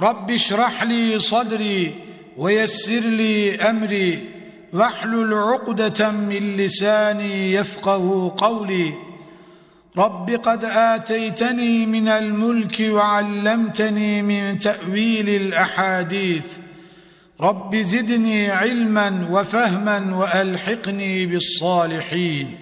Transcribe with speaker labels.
Speaker 1: رب اشرح لي صدري ويسر لي أمري واحلل عقدة من لساني يفقه قولي. رب قد آتيتني من الملك وعلمتني من تأويل الأحاديث. رب زدني علما وفهما وألحقني بالصالحين.